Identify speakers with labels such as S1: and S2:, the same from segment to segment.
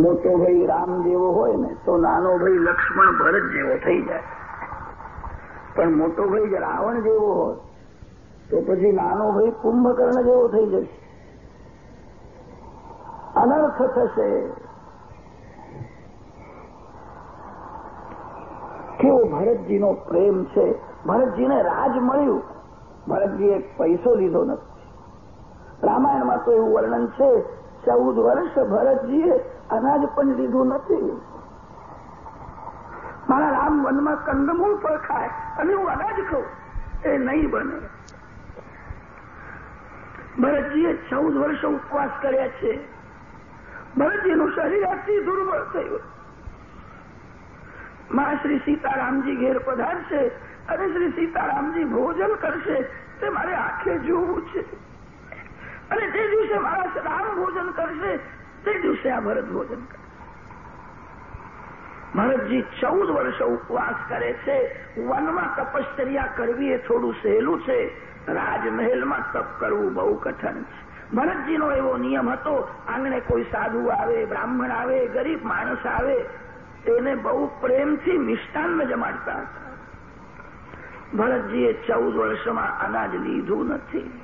S1: મોટો ભાઈ રામ જેવો હોય ને, તો નાનો ભાઈ લક્ષ્મણ ભરત જેવો થઈ જાય. પણ મોટો ભાઈ રાવણ જેવો હોય, તો પછી નાનો ભાઈ કુંભકર્ણ જેવો થઈ જશે. અનર્થ થશે. કેવો ભરતજીનો પ્રેમ છે. ભરતજીને રાજ મળ્યું. ભરતજીએ પૈસો લીધો નથી. રામાયણમાં તો એવું વર્ણન છે, ચૌદ વર્ષ ભરતજીએ અનાજ પણ લીધું નથી. મારા રામ વનમાં કંદમૂળ પણ ખાય અને હું અનાજ ખાઉં. એ નહીં બને. ભરતજીએ ચૌદ વર્ષ ઉપવાસ કર્યા છે. ભરતજીનું શરીર અતિ દુર્બળ થયું. માં શ્રી સીતારામજી ઘેર પધારશે અને શ્રી સીતારામજી ભોજન કરશે. તે મારે આંખે જોવું છે. અને તે દિવસે મારા રામ ભોજન કરશે તે દિવસે આ ભરત ભોજન કરે. ભરતજી ચૌદ વર્ષ ઉપવાસ કરે છે. વનમાં તપશ્ચર્યા કરવી એ થોડું સહેલું છે. રાજમહેલમાં તપ કરવું બહુ કઠણ છે. ભરતજીનો એવો નિયમ હતો, આંગણે કોઈ સાધુ આવે, બ્રાહ્મણ આવે, ગરીબ માણસ આવે, તેને બહુ પ્રેમથી મિષ્ટાન્ન જમાડતા હતા. ભરતજીએ ચૌદ વર્ષમાં અનાજ લીધું નથી.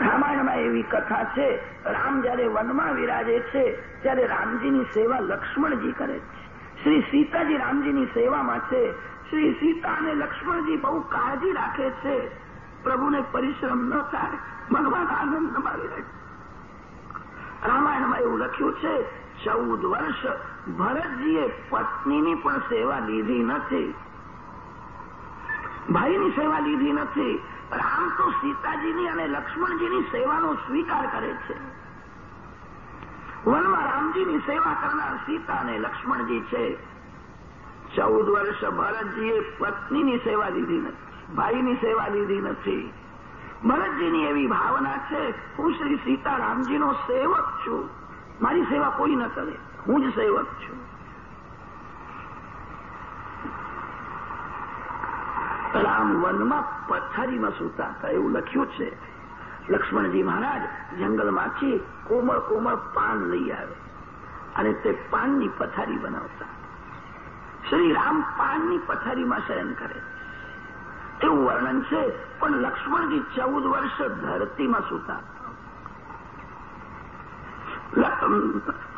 S1: રામાયણમાં એવી કથા છે, રામ જયારે વનમાં વિરાજે છે, ત્યારે રામજીની સેવા લક્ષ્મણજી કરે છે. શ્રી સીતાજી રામજીની સેવામાં છે. શ્રી સીતા અને લક્ષ્મણજી બહુ કાળજી રાખે છે. પ્રભુને પરિશ્રમ ન થાય, ભગવાન આનંદમાં રહે રામાયણમાં એવું લખ્યું છે, ચૌદ વર્ષ ભરતજીએ પત્નીની પણ સેવા લીધી નથી. ભાઈની સેવા લીધી નથી. રામ તો સીતાજીની અને લક્ષ્મણજીની સેવાનો સ્વીકાર કરે છે. વનમાં રામજીની સેવા કરનાર સીતા અને લક્ષ્મણજી છે. ચૌદ વર્ષ ભરતજીએ પત્નીની સેવા લીધી નથી, ભાઈની સેવા લીધી નથી. ભરતજીની એવી ભાવના છે, હું શ્રી સીતારામજીનો સેવક છું. મારી સેવા કોઈ ન કરે, હું જ સેવક છું. રામ વનમાં પથારીમાં સૂતા હતા, એવું લખ્યું છે. લક્ષ્મણજી મહારાજ, જંગલમાંથી કોમળ કોમળ પાન લઈ આવે અને તે પાનની પથારી બનાવતા. શ્રી રામ પાનની પથારીમાં શયન કરે. એવું વર્ણન છે, પણ લક્ષ્મણજી ચૌદ વર્ષ ધરતીમાં સૂતા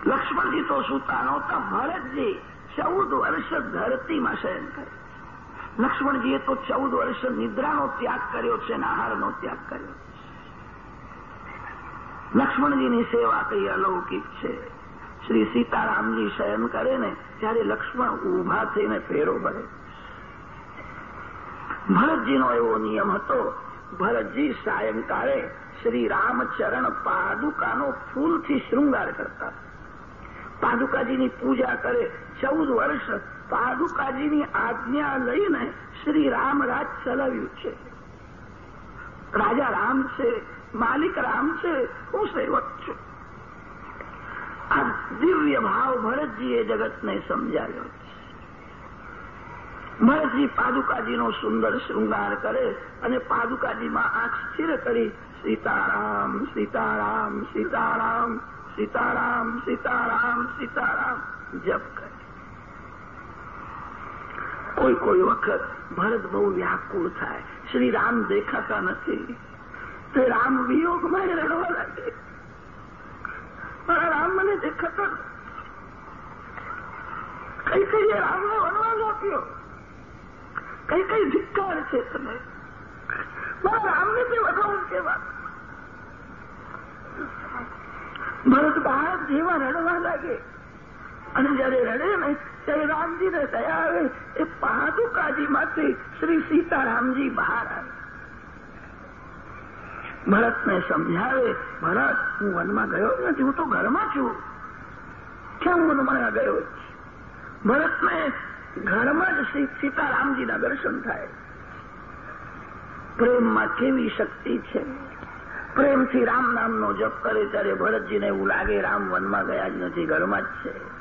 S1: લક્ષ્મણજી તો સૂતા નહોતા, ભરતજી ચૌદ વર્ષ ધરતીમાં શયન કરે. લક્ષ્મણજીએ તો ચૌદ વર્ષ નિદ્રાનો ત્યાગ કર્યો છે અને આહારનો ત્યાગ કર્યો લક્ષ્મણજીની સેવા કઈ અલૌકિક છે? શ્રી સીતારામજી શયન કરે ને, ત્યારે લક્ષ્મણ ઊભા થઈને ફેરો ભરે ભરતજીનો એવો નિયમ હતો, ભરતજી સાયંકાળે શ્રી રામચરણ પાદુકાનો ફૂલથી શૃંગાર કરતા. પાદુકાજીની પૂજા કરે, ચૌદ વર્ષ પાદુકાજીની આજ્ઞા લઈને શ્રી રામરાજ ચલાવ્યું છે. રાજા રામ છે, માલિક રામ છે, હું સેવક છું. આ દિવ્ય ભાવ ભરતજીએ જગતને સમજાવ્યો ભરતજી પાદુકાજીનો સુંદર શૃંગાર કરે અને પાદુકાજીમાં આંખ સ્થિર કરી, સીતારામ સીતારામ સીતારામ સીતારામ સીતારામ સીતારામ જપ કરે. કોઈ કોઈ વખત ભરત બહુ વ્યાકુળ થાય. શ્રી રામ દેખાતા નથી. તે રામ વિયોગમાં રડવા લાગે. પણ રામ મને દેખાતા કઈ કઈ રામને વનવાસ આપ્યો? કઈ કઈ ધિક્કાર છે તમે મારા રામને તે વધાવું કેવા ભરત બહાર જેવા રડવા લાગે. અને જયારે રડે ને ત્યારે રામજીને દયા આવે એ પાદુકાજીમાંથી શ્રી સીતારામજી બહાર આવે. ભરતને સમજાવે, ભરત, હું વનમાં ગયો નથી, હું તો ઘરમાં છું. ક્યાં હું વનમાં ગયો ભરતને ઘરમાં જ શ્રી સીતારામજીના દર્શન થાય. પ્રેમમાં કેવી શક્તિ છે? પ્રેમથી રામ નામનો જપ કરે ત્યારે ભરતજીને એવું લાગે, રામ વનમાં ગયા જ નથી, ઘરમાં જ છે.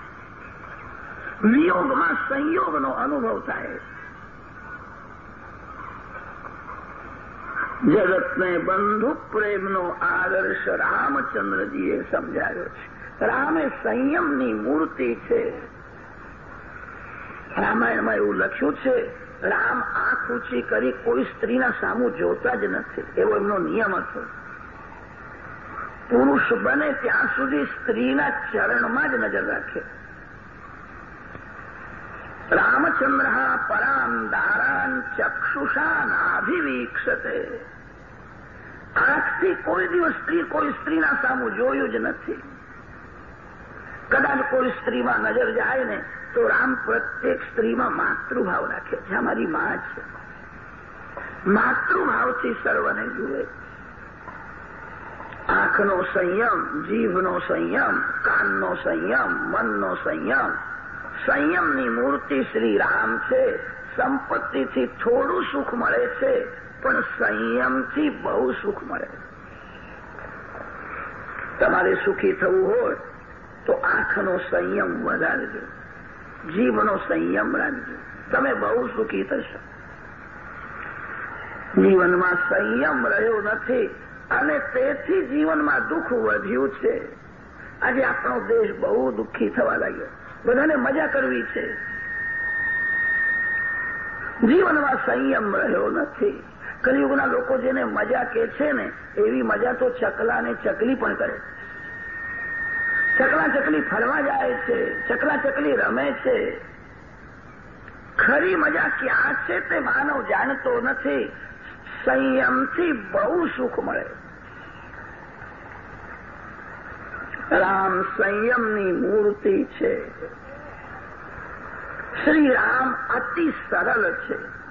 S1: વિયોગમાં સંયોગનો અનુભવ થાય જગતને બંધુ પ્રેમનો આદર્શ રામચંદ્રજીએ સમજાવ્યો છે રામ સંયમની મૂર્તિ છે રામાયણમાં એવું લખ્યું છે રામ આંખ ઊંચી કરી કોઈ સ્ત્રીના સામું જોતા જ નથી એવો એમનો નિયમ હતો પુરુષ બને ત્યાં સુધી સ્ત્રીના ચરણમાં જ નજર રાખે રામચંદ્ર પરામ દારાન ચક્ષુષા નાભિવીક્ષતે આંખથી કોઈ દિવસ સ્ત્રી કોઈ સ્ત્રીના સામું જોયું જ નથી કદાચ કોઈ સ્ત્રીમાં નજર જાય ને તો રામ પ્રત્યેક સ્ત્રીમાં માતૃભાવ રાખે છે અમારી માં છે માતૃભાવથી સર્વને જુએ આંખનો સંયમ જીભનો સંયમ કાનનો સંયમ મનનો સંયમ સંયમની મૂર્તિ શ્રી રામ છે. સંપત્તિથી થોડું સુખ મળે છે, પણ સંયમથી બહુ સુખ મળે. તમારે સુખી થવું હોય, તો આંખનો સંયમ વધારજો. જીભનો સંયમ રાખજો. તમે બહુ સુખી થશો. જીવનમાં સંયમ રહ્યો નથી, અને તેથી જીવનમાં દુઃખ વધ્યું છે. આજે આપણો દેશ બહુ દુઃખી થવા લાગ્યો. બધાને મજા કરવી છે. જીવનમાં સંયમ રહ્યો નથી. કલયુગના લોકો જેને મજા કે છે ને, એવી મજા તો ચકલા ને ચકલી પણ કરે. ચકલા ચકલી ફરવા જાય છે, ચકલા ચકલી રમે છે. ખરી મજા ક્યાં છે તે માનવ જાણતો નથી. સંયમથી બહુ સુખ મળે. રામ સંયમની મૂર્તિ છે. શ્રી રામ અતિ સરળ છે.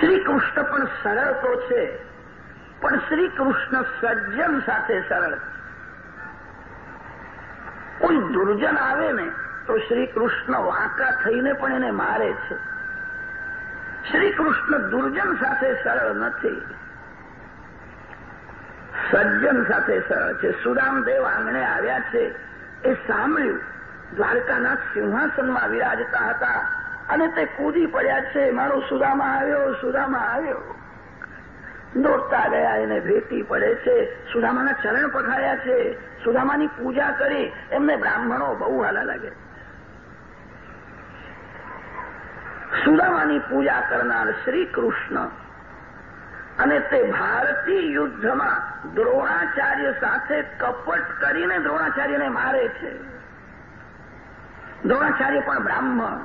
S1: શ્રી કૃષ્ણ પણ સરળ તો છે, પણ શ્રી કૃષ્ણ સજ્જન સાથે સરળ કોઈ દુર્જન આવે ને, તો શ્રી કૃષ્ણ વાંકા થઈને પણ એને મારે છે. શ્રી કૃષ્ણ દુર્જન સાથે સરળ નથી. સજ્જન સાથે છે. સુરામદેવ આંગણે આવ્યા છે. એ સાંભળ્યું. દ્વારકાના સિંહાસનમાં વિરાજતા હતા અને તે કૂદી પડ્યા છે. મારો સુદામા આવ્યો સુદામા આવ્યો. દોડતા ગયા, એને ભેટી પડે છે. સુદામાના ચરણ પખાડ્યા છે. સુદામાની પૂજા કરી. એમને બ્રાહ્મણો બહુ હાલા લાગે. સુદામાની પૂજા કરનાર શ્રી કૃષ્ણ અને તે ભારતીય યુદ્ધમાં દ્રોણાચાર્ય સાથે કપટ કરીને દ્રોણાચાર્યને મારે છે. દ્રોણાચાર્ય પણ બ્રાહ્મણ.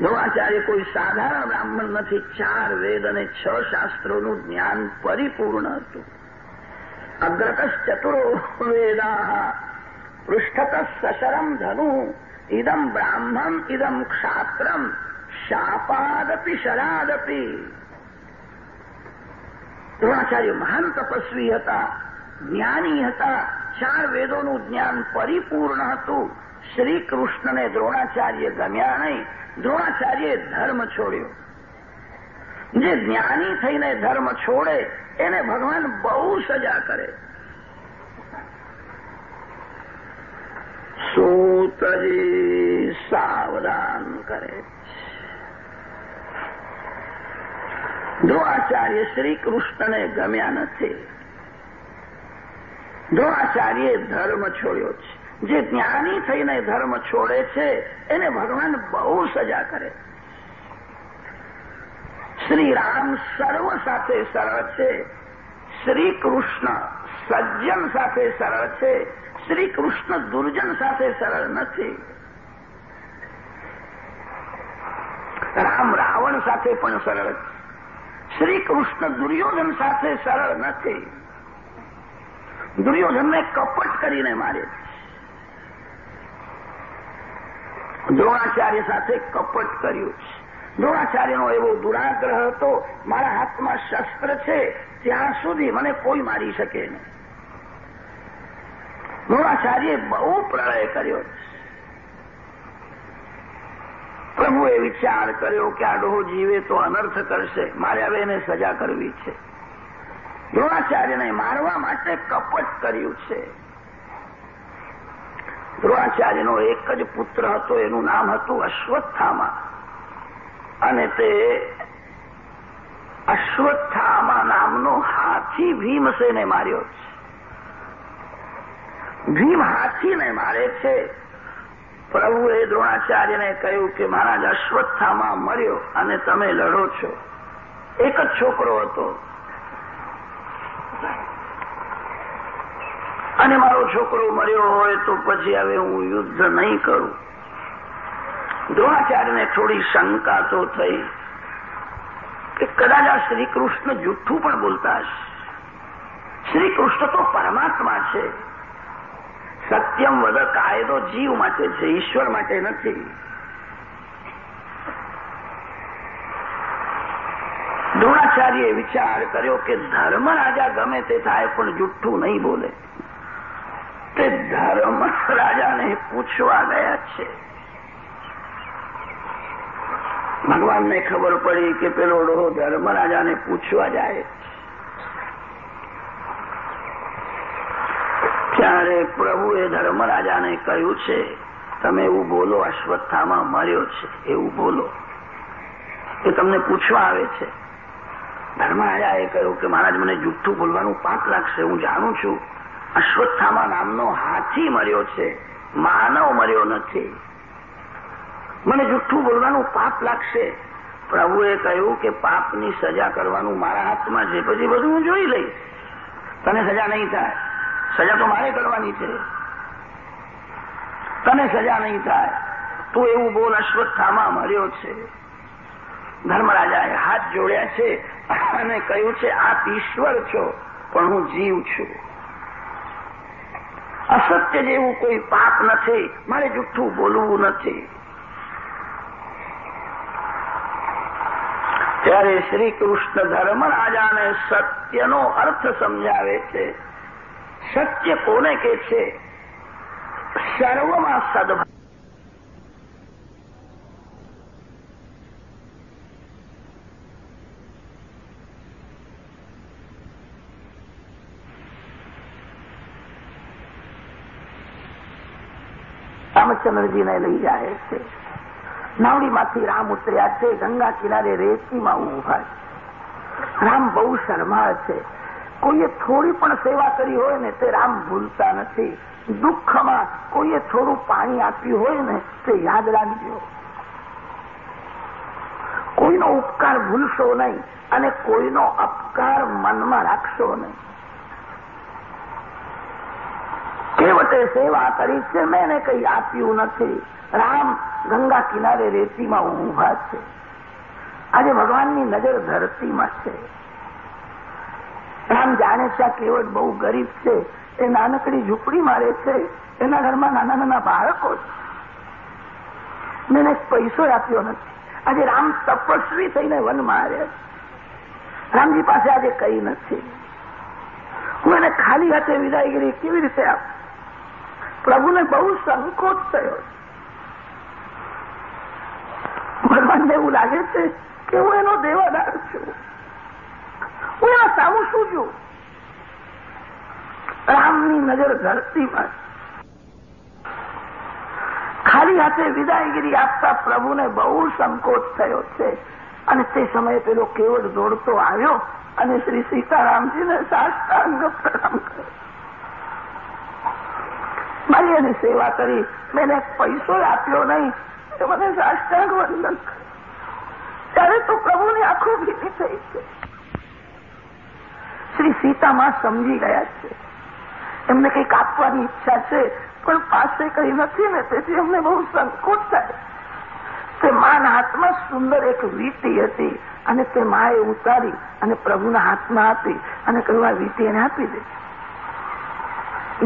S1: દ્રોણાચાર્ય કોઈ સાધારણ બ્રાહ્મણ નથી. ચાર વેદ અને છ શાસ્ત્રોનું જ્ઞાન પરિપૂર્ણ હતું. અગ્રતશ ચતુરો વેદા પૃષ્ઠત સશરમ ધનુ, ઇદમ બ્રાહ્મણ, ઇદમ ક્ષાત્રમ, શાપાદપી, શરાદપી. દ્રોણાચાર્ય મહાન તપસ્વી હતા, જ્ઞાની હતા. ચાર વેદોનું જ્ઞાન પરિપૂર્ણ હતું. શ્રી કૃષ્ણને દ્રોણાચાર્ય ગમ્યા નહીં. દ્રોણાચાર્યએ ધર્મ છોડ્યો. જે જ્ઞાની થઈને ધર્મ છોડે, એને ભગવાન બહુ સજા કરે. સૂતજી સાવધાન કરે. દ્રોણાચાર્ય શ્રી કૃષ્ણને ગમ્યા નથી. દ્રોણાચાર્યે ધર્મ છોડ્યો છે. જે જ્ઞાની થઈને ધર્મ છોડે છે, એને ભગવાન બહુ સજા કરે શ્રી રામ સર્વ સાથે સરળ છે. શ્રી કૃષ્ણ સજ્જન સાથે સરળ છે. શ્રી કૃષ્ણ દુર્જન સાથે સરળ નથી. રામ રાવણ સાથે પણ સરળ છે. શ્રી દુર્યોધન સાથે સરળ નથી. દુર્યોધનને કપટ કરીને મારે દ્રોણાચાર્ય સાથે કપટ કર્યું છે. દ્રોણાચાર્યનો એવો દુરાગ્રહ હતો, મારા હાથમાં શસ્ત્ર છે, ત્યાં સુધી મને કોઈ મારી શકે નહીં. દ્રોણાચાર્યે બહુ પ્રણય કર્યો પ્રભુએ વિચાર કર્યો કે આ ડોહો જીવે તો અનર્થ કરશે. મારે હવે એને સજા કરવી છે. દ્રોણાચાર્યને મારવા માટે કપટ કર્યું છે. દ્રોણાચાર્યનો એક જ પુત્ર હતો, એનું નામ હતું અશ્વત્થામા. અને તે અશ્વત્થામા નામનો હાથી ભીમસેને માર્યો છે. ભીમ હાથીને મારે છે. પ્રભુએ દ્રોણાચાર્યને કહ્યું કે મહારાજ, અશ્વત્થામાં મર્યો અને તમે લડો છો. એક જ છોકરો હતો. અને મારો છોકરો મર્યો હોય તો પછી હવે હું યુદ્ધ નહીં કરું. દ્રોણાચાર્યને થોડી શંકા તો થઈ કે કદાચ આ શ્રી કૃષ્ણ જુઠ્ઠું પણ બોલતા હશે. શ્રીકૃષ્ણ તો પરમાત્મા છે. સત્યમ વગર કાયદો જીવ માટે છે, ઈશ્વર માટે નથી. દ્રોણાચાર્યએ વિચાર કર્યો કે ધર્મ રાજા ગમે તે થાય, પણ જુઠ્ઠું નહીં બોલે. તે ધર્મ રાજાને પૂછવા ગયા છે. ભગવાનને ખબર પડી કે પેલો ડોહો ધર્મ રાજાને પૂછવા જાય ત્યારે પ્રભુએ ધર્મરાજાને કહ્યું છે, તમે એવું બોલો અશ્વત્થામાં મર્યો છે. એવું બોલો. એ તમને પૂછવા આવે છે. ધર્મરાજાએ કહ્યું કે, મહારાજ, મને જુઠ્ઠું બોલવાનું પાપ લાગશે, હું જાણું છું. અશ્વત્થામા નામનો હાથી મર્યો છે. માનવ મર્યો નથી. મને જુઠ્ઠું બોલવાનું પાપ લાગશે. પ્રભુએ કહ્યું કે, પાપની સજા કરવાનું મારા હાથમાં છે. પછી બધું હું જોઈ લઈશ. તને સજા નહીં થાય. સજા તો મારે કરવાની છે. તને સજા નહીં થાય. તું એવું બોલ, અશ્વત્થામાં મળ્યો છે. ધર્મરાજાએ હાથ જોડ્યા છે અને કહ્યું છે, આપ ઈશ્વર છો, પણ હું જીવ છું. અસત્ય જેવું કોઈ પાપ નથી. મારે જુઠ્ઠું બોલવું નથી. ત્યારે શ્રી કૃષ્ણ ધર્મરાજાને સત્યનો અર્થ સમજાવે છે. સત્ય કોને કે છે સર્વમાં સદભાવ રામચંદ્રજીને લઈ જાય છે નાવડીમાંથી રામ ઉતર્યા છે ગંગા કિનારે રેતીમાં ઊભા છે રામ બહુ શરમાળ છે કોઈએ થોડી પણ સેવા કરી હોય ને તે રામ ભૂલતા નથી. દુઃખમાં કોઈએ થોડું પાણી આપ્યું હોય ને તે યાદ રાખજો. કોઈનો ઉપકાર ભૂલશો નહીં અને કોઈનો અપકાર મનમાં રાખશો નહીં. કેવટે સેવા કરી છે, મેં એને કંઈ આપ્યું નથી. રામ ગંગા કિનારે રેતીમાં ઊભા છે. આજે ભગવાનની નજર ધરતીમાં છે. રામ જાણે છે આ કેવટ બહુ ગરીબ છે. એ નાનકડી ઝૂંપડી મારે છે. એના ઘરમાં નાના નાના બાળકો છે. મેં પૈસો આપ્યો નથી. આજે રામ તપસ્વી થઈને વન મારે રામજી પાસે આજે કઈ નથી. હું એને ખાલી હાથે વિદાયગીરી કેવી રીતે આપ? પ્રભુને બહુ સંકોચ થયો. ભગવાનને એવું લાગે છે કે હું એનો દેવાદાર છું. હું એના સામું શું છું રામની નજર ધરતીમાં ખાલી હાથે વિદાયગીરી આપતા પ્રભુને બહુ સંકોચ થયો છે. અને તે સમયે પેલો કેવળ દોડતો આવ્યો અને શ્રી સીતારામજીને સાષ્ટાંગ પ્રણામ કર્યો. મારી એની સેવા કરી. મેં પૈસો આપ્યો નહીં. એ મને સાષ્ટાંગ વંદન ત્યારે તો પ્રભુની આંખો ભીની થઈ છે શ્રી સીતામાં સમજી ગયા છે. એમને કંઈક આપવાની ઈચ્છા છે, પણ પાસે કંઈ નથી ને, તેથી અમને બહુ સંકોચ થાય. તે માના હાથમાં સુંદર એક વીટી હતી અને તે માએ ઉતારી અને પ્રભુના હાથમાં આપી અને કહ્યું, આ વીટી એને આપી દે.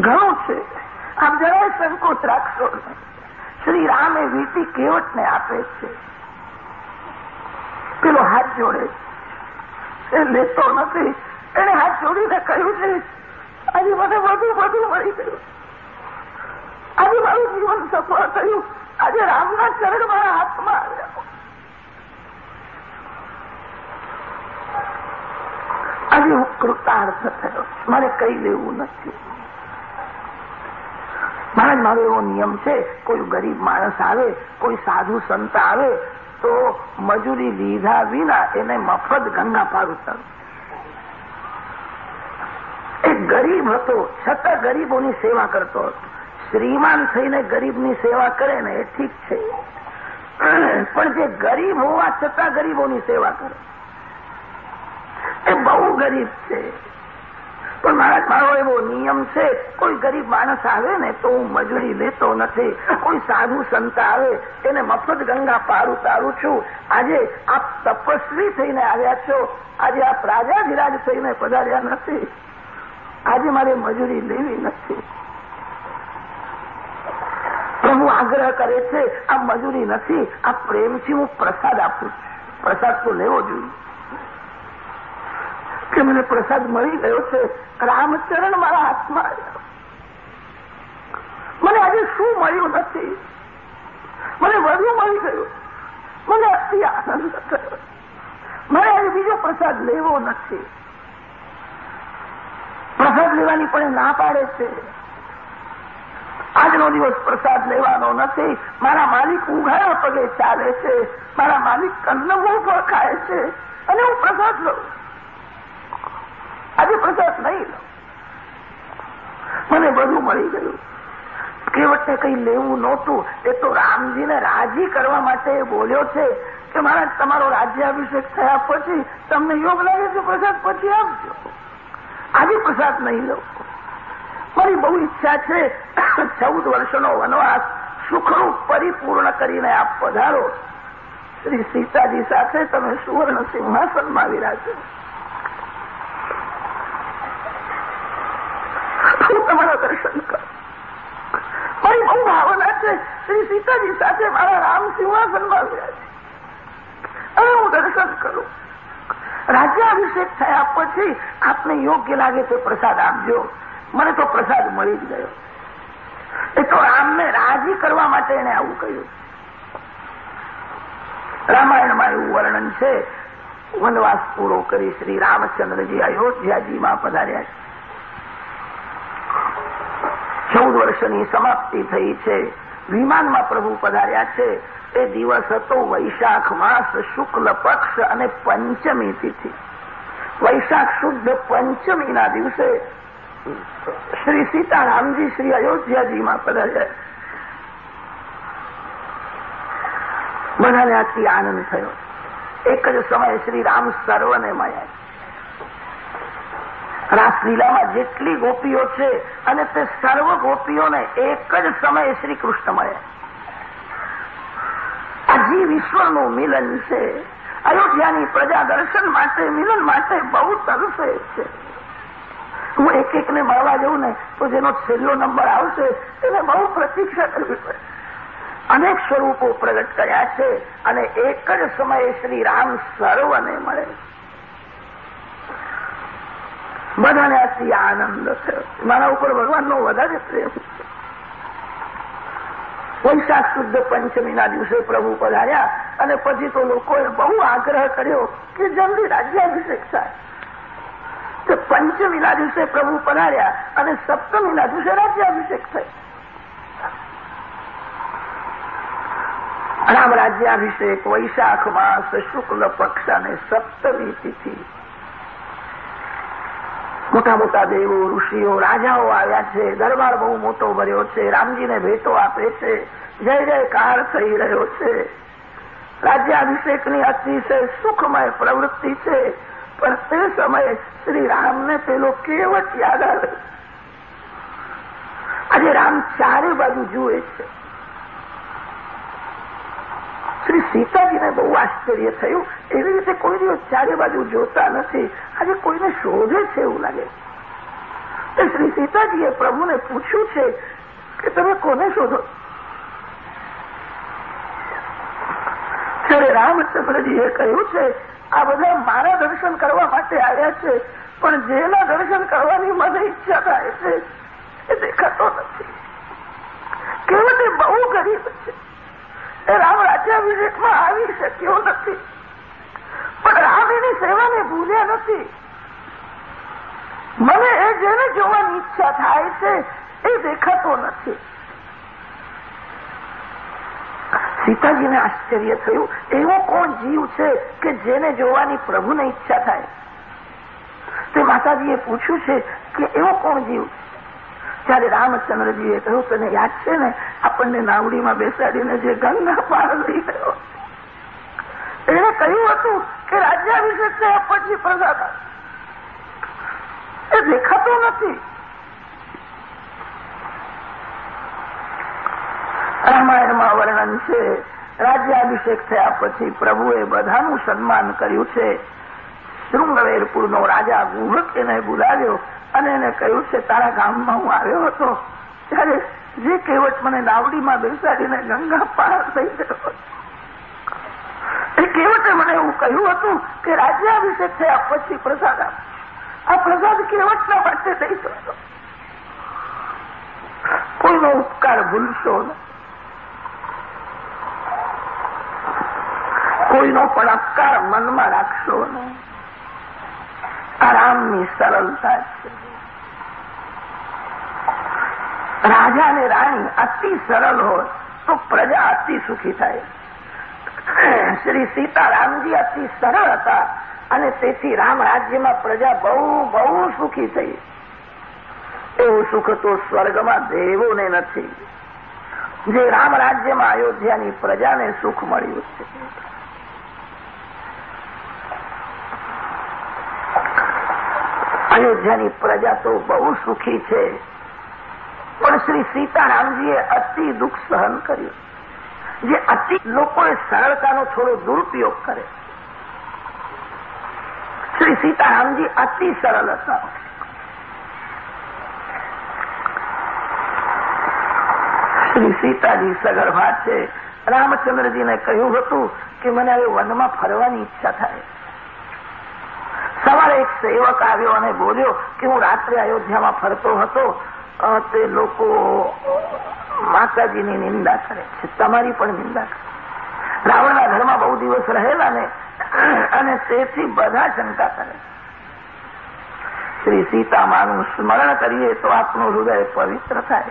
S1: ઘણું છે. આપ જરાય સંકોચ રાખશો શ્રી રામ વીટી કેવટને આપે છે? પેલો હાથ જોડે. એ લેતો નથી. એને હાથ જોડીને કહ્યું છે આજે મને વધુ વધુ મળી ગયું. આજે મારું જીવન સફળ થયું. આજે રામના ચરણ મારા હાથમાં આવ્યા. આજે હું કૃતાર્થ થયો. મારે કઈ લેવું નથી. મહારાજ, મારો એવો નિયમ છે, કોઈ ગરીબ માણસ આવે, કોઈ સાધુ સંત આવે, તો મજૂરી લીધા વિના એને મફત ગંગા પાર એ ગરીબ હતો, છતાં ગરીબોની સેવા કરતો હતો. શ્રીમાન થઈને ગરીબની સેવા કરે ને એ ઠીક છે. પણ જે ગરીબ હોવા છતાં ગરીબોની સેવા કરે. એ બહુ ગરીબ છે. પણ મારા મારો એવો નિયમ છે, કોઈ ગરીબ માણસ આવે ને તો હું મજૂરી લેતો નથી. કોઈ સાધુ સંત આવે એને મફત ગંગા પાર ઉતારું છું. આજે આપ તપસ્વી થઈને આવ્યા છો. આજે આપ રાજાધિરાજ થઈને પધાર્યા નથી. આજે મારે મજૂરી લેવી નથી. પ્રભુ આગ્રહ કરે છે, આ મજૂરી નથી, આ પ્રેમથી હું પ્રસાદ આપું પ્રસાદ તો લેવો જોઈએ. કે મને પ્રસાદ મળી ગયો છે, રામચરણ મારા હાથમાં મને આજે શું મળ્યું નથી? મને વધુ મળી ગયું. મને અતિ આનંદ થયો. મારે આજે બીજો પ્રસાદ લેવો નથી. પ્રસાદ લેવાની પણ ના પાડે છે. આજનો દિવસ પ્રસાદ લેવાનો નથી. મારા માલિક ઉઘાડા પગે ચાલે છે. મારા માલિક કંદમૂળ પર ખાય છે. અને હું પ્રસાદ લઉં. આજે પ્રસાદ નહીં લઉં. મને બધું મળી ગયું. કેવટને કંઈ લેવું નહોતું. એ તો રામજીને રાજી કરવા માટે બોલ્યો છે કે મારા તમારો રાજ્યાભિષેક થયા પછી તમને યોગ લાગે છે, પ્રસાદ પછી આપજો. આજે પ્રસાદ નહીં લો મારી બહુ ઈચ્છા છે ચૌદ વર્ષનો વનવાસ સુખરૂપ પરિપૂર્ણ કરીને આપ પધારો. શ્રી સીતાજી સાથે તમે સુવર્ણ સિંહાસનમાં વિરાજો. હું તમારા દર્શન કરું. મારી બહુ ભાવના છે શ્રી સીતાજી સાથે મારા રામ સિંહાસનમાં વિરાજે. હવે હું દર્શન કરું. રાજ્યાભિષેક થયા પછી આપને યોગ્ય લાગે તે પ્રસાદ આપજો. મને તો પ્રસાદ મળી જ ગયો. એ તો રામને રાજી કરવા માટે એને આવું કહ્યું. રામાયણમાં એવું વર્ણન છે, વનવાસ પૂરો કરી શ્રી રામચંદ્રજી અયોધ્યાજીમાં પધાર્યા છે. ચૌદ વર્ષની સમાપ્તિ થઈ છે. વિમાનમાં પ્રભુ પધાર્યા છે. એ દિવસ હતો વૈશાખ માસ, શુક્લ પક્ષ અને પંચમી તિથિ. વૈશાખ શુદ્ધ પંચમીના દિવસે શ્રી સીતારામજી શ્રી અયોધ્યાજીમાં પધાર્યા બધાને આથી આનંદ થયો. એક જ સમયે શ્રી રામ સર્વને મળ્યા. રાસલીલામાં જેટલી ગોપીઓ છે અને તે સર્વ ગોપીઓને એક જ સમયે શ્રી કૃષ્ણ મળ્યા. આ વિશ્વનું મિલન છે. અયોધ્યાની પ્રજા દર્શન માટે, મિલન માટે બહુ તરસે છે. હું એક એકને મળવા જઉં ને, તો જેનો છેલ્લો નંબર આવશે તેને બહુ પ્રતીક્ષા કરવી પડે. અનેક સ્વરૂપો પ્રગટ કર્યા છે અને એક જ સમયે શ્રી રામ સર્વને મળે. બધાને આથી આનંદ થયો. મારા ઉપર ભગવાનનો વધારે પ્રેમ. વૈશાખ શુદ્ધ પંચમીના દિવસે પ્રભુ પધાર્યા અને પછી તો લોકોએ બહુ આગ્રહ કર્યો કે જલ્દી રાજ્યાભિષેક થાય. તો પંચમીના દિવસે પ્રભુ પધાર્યા અને સપ્તમીના દિવસે રાજ્યાભિષેક થયો. રામ રાજ્યાભિષેક વૈશાખ માસ શુક્લ પક્ષ અને સપ્તમી તિથિ. મોટા મોટા દેવો, ઋષિઓ, રાજાઓ આવ્યા છે, દરબાર બહુ મોટો ભર્યો છે, રામજીને ભેટો આપે છે, જય જયકાર થઈ રહ્યો છે. રાજ્યાભિષેકની અતિશય સુખમય પ્રવૃત્તિ છે, પણ તે સમયે શ્રી રામને પેલો કેવટ યાદ આવે. આજે રામ ચારે બાજુ જુએ છે. શ્રી સીતાજીને બહુ આશ્ચર્ય થયું. એવી રીતે કોઈ દિવસ ચારે બાજુ જોતા નથી. આજે કોઈને શોધે છે એવું લાગે. તો શ્રી સીતાજીએ પ્રભુને પૂછ્યું છે કે તમે કોને શોધો? ત્યારે રામચંદ્રજીએ કહ્યું છે, આ બધા મારા દર્શન કરવા માટે આવ્યા છે, પણ જેના દર્શન કરવાની મને ઈચ્છા થાય છે, એ દેખાતો નથી. કેવળ એ બહુ ગરીબ છે. એ રામ રાજ્યાભિષેકમાં આવી શક્યો નથી. પણ રામ એની સેવાને ભૂલ્યા નથી. મને એ જેને જોવાની ઈચ્છા થાય છે, એ દેખાતો નથી. સીતાજીને આશ્ચર્ય થયું, એવો કોણ જીવ છે કે જેને જોવાની પ્રભુને ઈચ્છા થાય? તે માતાજીએ પૂછ્યું છે કે એવો કોણ જીવ ત્યારે રામચંદ્રજીએ કહ્યું, તને યાદ છે ને? આપણને નાવડીમાં બેસાડીને જે ગંગા પાર લઈ ગયો. એને કહ્યું હતું કે રાજ્યાભિષેક થયા પછી પ્રસાદ એ દેખાતો નથી. રામાયણમાં વર્ણન છે, રાજ્યાભિષેક થયા પછી પ્રભુએ બધાનું સન્માન કર્યું છે. શૃંગવેરપુરનો રાજા ગુહક એને બોલાવ્યો અને એને કહ્યું છે, તારા ગામમાં હું આવ્યો હતો ત્યારે જે કહેવત મને નાવડીમાં બેસાડીને ગંગા પાર થઈ ગયો એ કેવટે મને એવું કહ્યું હતું કે રાજ્યાભિષેક થયા પછી પ્રસાદ આપ આ પ્રસાદ કેવટના માટે થઈ ગયો કોઈનો ઉપકાર ભૂલશો નહીં કોઈનો પણ અપકાર મનમાં રાખશો નહીં આરામની સરળતા છે. રાજા ને રાણી અતિ સરળ હોય તો પ્રજા અતિ સુખી થાય. શ્રી સીતારામજી અતિ સરળ હતા અને તેથી રામ રાજ્યમાં પ્રજા બહુ બહુ સુખી થઈ. એવું સુખ તો સ્વર્ગમાં દેવોને નથી. જે રામ રાજ્યમાં અયોધ્યાની પ્રજાને સુખ મળ્યું છે. અયોધ્યાની પ્રજા તો બહુ સુખી છે. પણ શ્રી સીતારામજીએ અતિ દુઃખ સહન કર્યું. જે અતિ લોકોએ સરળતાનો થોડો દુરુપયોગ કરે. શ્રી સીતારામજી અતિ સરળ હતા. શ્રી સીતાજી સગર્ભા છે. રામચંદ્રજીને કહ્યું હતું કે મને હવે વનમાં ફરવાની ઈચ્છા થાય. સવારે એક સેવક આવ્યો અને બોલ્યો કે હું રાત્રે અયોધ્યામાં ફરતો હતો. તે લોકો માતાજીની નિંદા કરે છે. તમારી પણ નિંદા કરે. રાવણના ઘરમાં બહુ દિવસ રહેલા ને અને તેથી બધા શંકા કરે શ્રી સીતામાનું સ્મરણ કરીએ તો આપણું હૃદય પવિત્ર થાય.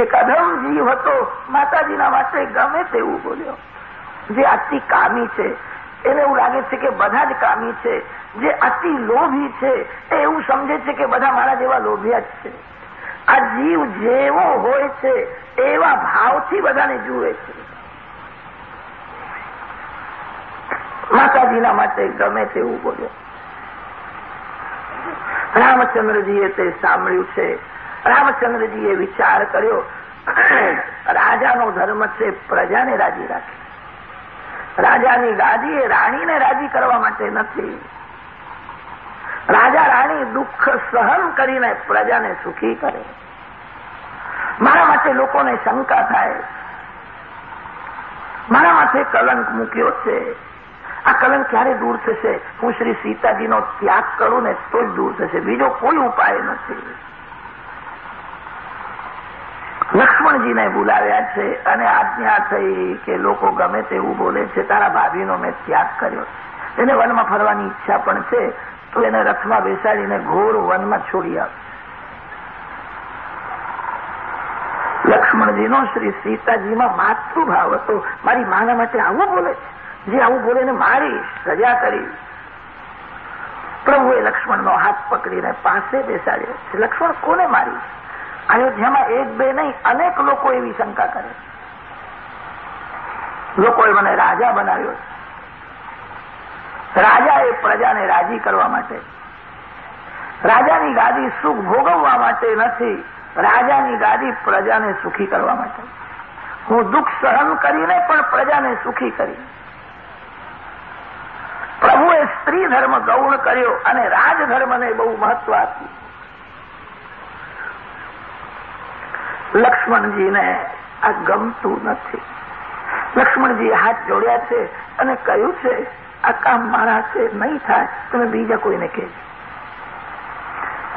S1: એક અધમ જીવ હતો માતાજીના માટે ગમે તેવું બોલ્યો. જે અતિ કામી છે. એને એવું લાગે છે કે બધા જ કામી છે. જે અતિ લોભી છે. એ એવું સમજે છે કે બધા મારા જેવા લોભિયા જ છે. આ જીવ જેવો હોય છે, એવા ભાવથી બધાને જુએ છે. માતાજીના માટે ગમે તેવું બોલ્યો રામચંદ્રજીએ તે સાંભળ્યું છે. રામચંદ્રજીએ વિચાર કર્યો, રાજાનો ધર્મ છે, પ્રજાને રાજી રાખે. રાજાની ગાદી એ રાણીને રાજી કરવા માટે નથી. રાજા રાણી દુઃખ સહન કરીને પ્રજાને સુખી કરે. મારા માટે લોકોને શંકા થાય. મારા માથે કલંક મૂક્યો છે. આ કલંક ક્યારે દૂર થશે? હું શ્રી સીતાજીનો ત્યાગ કરું ને તો જ દૂર થશે. બીજો કોઈ ઉપાય નથી. લક્ષ્મણજીને બોલાવ્યા છે અને આજ્ઞા થઈ કે લોકો ગમે તેવું બોલે છે, તારા ભાભીનો મેં ત્યાગ કર્યો. એને વનમાં ફરવાની ઈચ્છા પણ છે. તો એને રથમાં બેસાડીને ઘોર વનમાં છોડી આપ લક્ષ્મણજીનો શ્રી સીતાજીમાં માતૃભાવ હતો. મારી માના માટે આવું બોલે જે આવું બોલે ને મારી સજા કરી. પ્રભુએ લક્ષ્મણનો હાથ પકડીને પાસે બેસાડ્યો. લક્ષ્મણ કોને મારી? અયોધ્યામાં એક બે નહીં, અનેક લોકો એવી શંકા કરે. લોકોએ મને રાજા બનાવ્યો. એ પ્રજાને રાજી કરવા માટે. રાજાની ગાદી સુખ ભોગવવા માટે નથી, રાજાની ગાદી પ્રજાને સુખી કરવા માટે. હું દુઃખ સહન કરીને પણ પ્રજાને સુખી કરી. પ્રભુએ સ્ત્રી ધર્મ ગૌણ કર્યો અને રાજધર્મને બહુ મહત્વ આપ્યું. લક્ષ્મણજીને આ ગમતું નથી. લક્ષ્મણજી હાથ જોડ્યા છે અને કહ્યું છે આ કામ મારા છે નહીં થાય, તમે બીજા કોઈને કહેજો.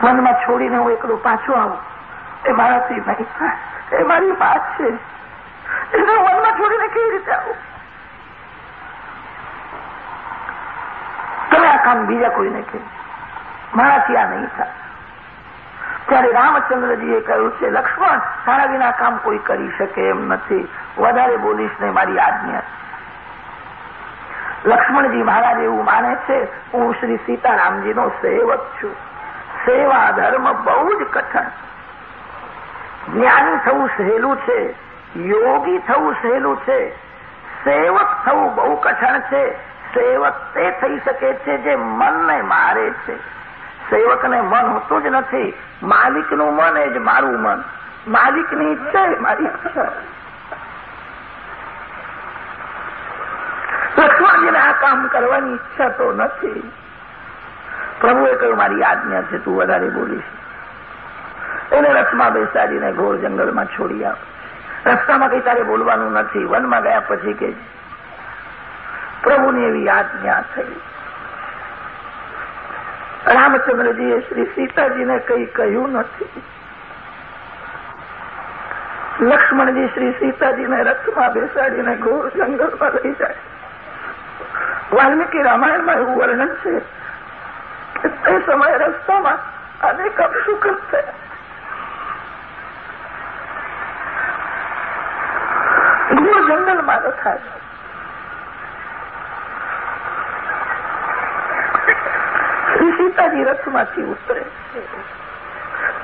S1: મનમાં છોડીને હું એકલો પાછો આવું, એ મારાથી નહીં થાય. એ મારી વાત છે. એને મનમાં છોડીને કેવી રીતે આવું? તમે આ કામ બીજા કોઈને કહેજો મારાથી આ નહીં થાય. ત્યારે રામચંદ્રજીએ કહ્યું છે, લક્ષ્મણ, તારા વિના કામ કોઈ કરી શકે એમ નથી. વધારે બોલીશ ને મારી આજ્ઞા લક્ષ્મણજી મહારાજ એવું માને છે, હું શ્રી સીતારામજીનો સેવક છું. સેવા ધર્મ બહુ જ કઠણ. જ્ઞાની થવું સહેલું છે, યોગી થવું સહેલું છે, સેવક થવું બહુ કઠણ છે, સેવક તે થઈ શકે છે જે મનને મારે છે. સેવકને મન હોતું જ નથી, માલિકનું મન એ જ મારું મન. માલિકની ઈચ્છા એ મારી ઈચ્છા. લક્ષ્મણજીને આ કામ કરવાની ઈચ્છા તો નથી. પ્રભુએ કહ્યું, મારી આજ્ઞા છે, તું વધારે બોલીશ. એને રથમાં બેસાડીને ઘોર જંગલમાં છોડી આવ. રસ્તામાં કઈ તારે બોલવાનું નથી. વનમાં ગયા પછી કે, પ્રભુની એવી આજ્ઞા થઈ. રામચંદ્રજીએ શ્રી સીતાજીને કઈ કહ્યું નથી. લક્ષ્મણજી શ્રી સીતાજીને રથમાં બેસાડીને ઘોર જંગલમાં લઈ જાય. વાલ્મીકી રામાયણમાં એવું વર્ણન છે કે તે સમયે રસ્તામાં અનેક અપશુકન થયા. ઘોર જંગલમાં રખાય સીતાજી રથમાંથી ઉતરે.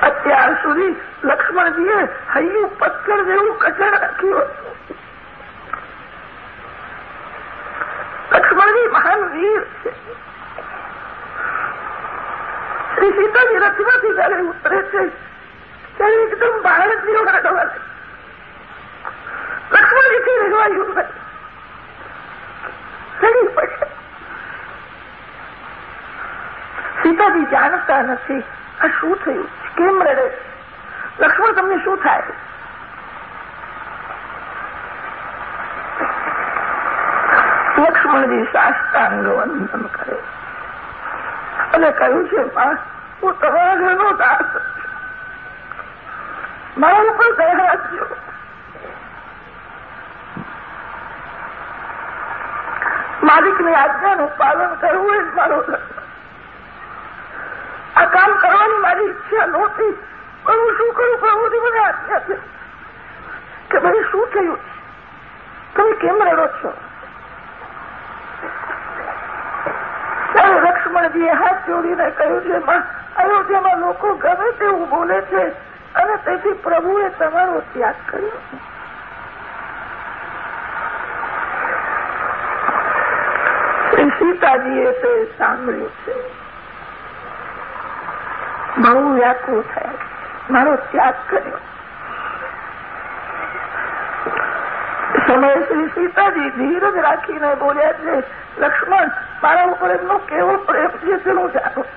S1: અત્યાર સુધી લક્ષ્મણજીએ હૈયું પથ્થર જેવું કચર રાખ્યું હતું. લક્ષ્મણજી મહાન વીર છે શ્રી સીતાજી રથમાંથી જયારે ઉતરે છે ત્યારે એકદમ બાળક જેવો રડવા લક્ષ્મણજીથી રહેવાયું નથી રડી સીતાજી જાણતા નથી આ શું થયું? કેમ રડે? લક્ષ્મણ તમને શું થાય? લક્ષ્મણજી સાષ્ટાંગ વંદન કરે. અને કહ્યું છે હું તમારા ઘરનો દાસ મારા ઉપર દયા રાખજો. માલિકની આજ્ઞાનું પાલન કરવું એ મારો ધર્મ આ કામ કરવાની મારી ઈચ્છા નહોતી, પણ હું શું કરું પ્રભુજી, મને આજ્ઞા છે કે ભાઈ શું થયું તમે કેમ રડો છો ત્યારે લક્ષ્મણજીએ હાથ જોડીને કહ્યું છે અયોધ્યામાં લોકો ગમે તેવું બોલે છે અને તેથી પ્રભુએ તમારો ત્યાગ કર્યો. સીતાજીએ તે સાંભળ્યું છે. બહુ વ્યાકુળ થયા મારો ત્યાગ કર્યો. સમય શ્રી સીતાજી ધીરજ રાખીને બોલ્યા છે, લક્ષ્મણ મારા ઉપર એમનો કેવો પ્રેમ છે તે જાણું.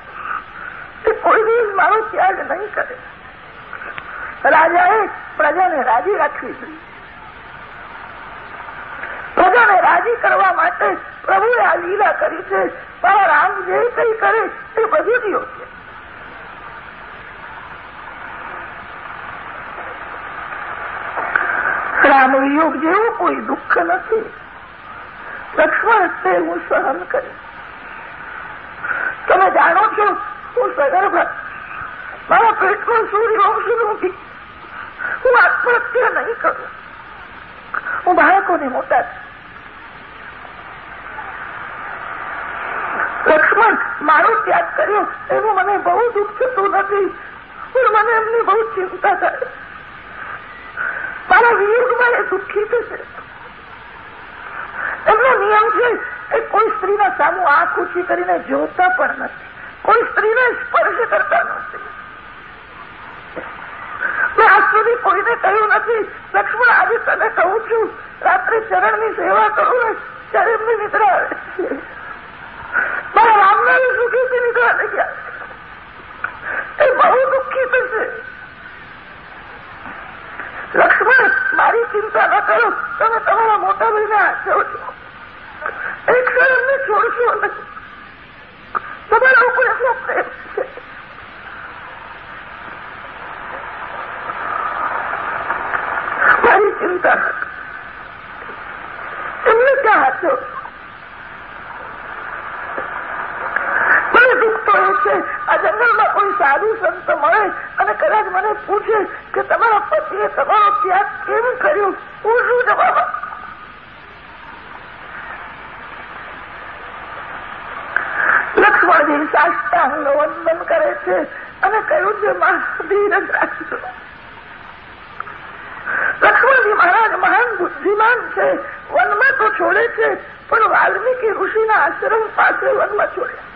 S1: એ કોઈ દિવસ મારો ત્યાગ નહીં કરે. રાજાએ પ્રજાને રાજી રાખવી પ્રજાને રાજી કરવા માટે પ્રભુએ આ લીલા કરી છે. મારા રામ જે કંઈ કરે એ બધું જ છે રામ વિયોગ જેવું કોઈ દુઃખ નથી. લક્ષ્મણ છે હું સહન કરીશ તમે જાણો છો હું સગર્ભ મારા પેટમાં સૂર્યવંશ નથી હું આત્મહત્યા નહીં કરું હું બાળકોને મોટા લક્ષ્મણ મારો ત્યાગ કર્યો એનું મને બહુ દુઃખ થતું નથી પણ મને એમની બહુ ચિંતા થાય મારા વિયોગમાં એ દુઃખી થશે એમનો નિયમ છે કે કોઈ સ્ત્રીના સામું આંખ ઊંચી કરીને જોતા પણ નથી. કોઈ સ્ત્રીને સ્પર્શ કરતા નથી. મેં આજ સુધી કોઈને કહ્યું નથી. લક્ષ્મણ, આજે તને કહું છું, રાત્રે ચરણની સેવા કરું ને, ત્યારે એમની નિદ્રા આવે છે રામને સુખીથી નિદ્રા થઈ ગયા એ બહુ દુઃખી થશે લક્ષ્મણ મારી ચિંતા ન કરો તમે તમારા મોટા ભાઈને આચો છો એક ક્ષણ એમને છોડશો નહીં તમારા ઉપર એટલો પ્રેમ છે મારી ચિંતા એમને ક્યાં હાચો મને દુઃખ તો એ છે આ જંગલમાં કોઈ સાધુ સંત મળે અને કદાચ મને પૂછે કે તમારા પતિએ તમારો ત્યાગ કેમ કર્યો હું શું જવાબ સાષ્ટાંગ વંદન કરે છે અને કહ્યું છે માં ધીરજ રાખજો લક્ષ્મણજી મહારાજ મહાન બુદ્ધિમાન છે વનમાં તો છોડે છે પણ વાલ્મીકી ઋષિના આશ્રમ પાસે વનમાં છોડે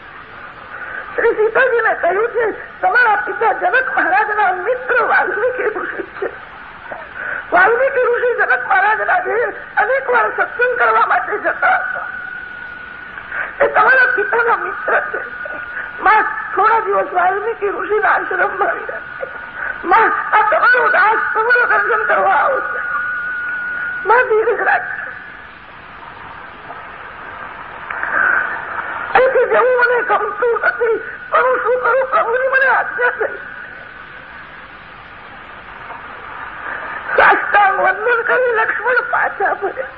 S1: શ્રી સીતાજીને કહ્યું છે તમારા પિતા જનક મહારાજના મિત્ર વાલ્મીકી ઋષિ છે વાલ્મીકી ઋષિ જનક મહારાજના ઘેર અનેક વાર સત્સંગ કરવા માટે જતા હતા એ તમારા પિતાના મિત્ર છે માં થોડા દિવસ વાલ્મીકી ઋષિના આશ્રમમાં રહ્યા માં આ તમારો દાસ તમારો દર્શન કરવા આવશે માં ધીરજ રાખશે જવું મને ગમતું નથી. પણ હું શું કરું પ્રભુની મને આજ્ઞા થઈ સાષ્ટાંગ વંદન કરી લક્ષ્મણ પાછા ફર્યા.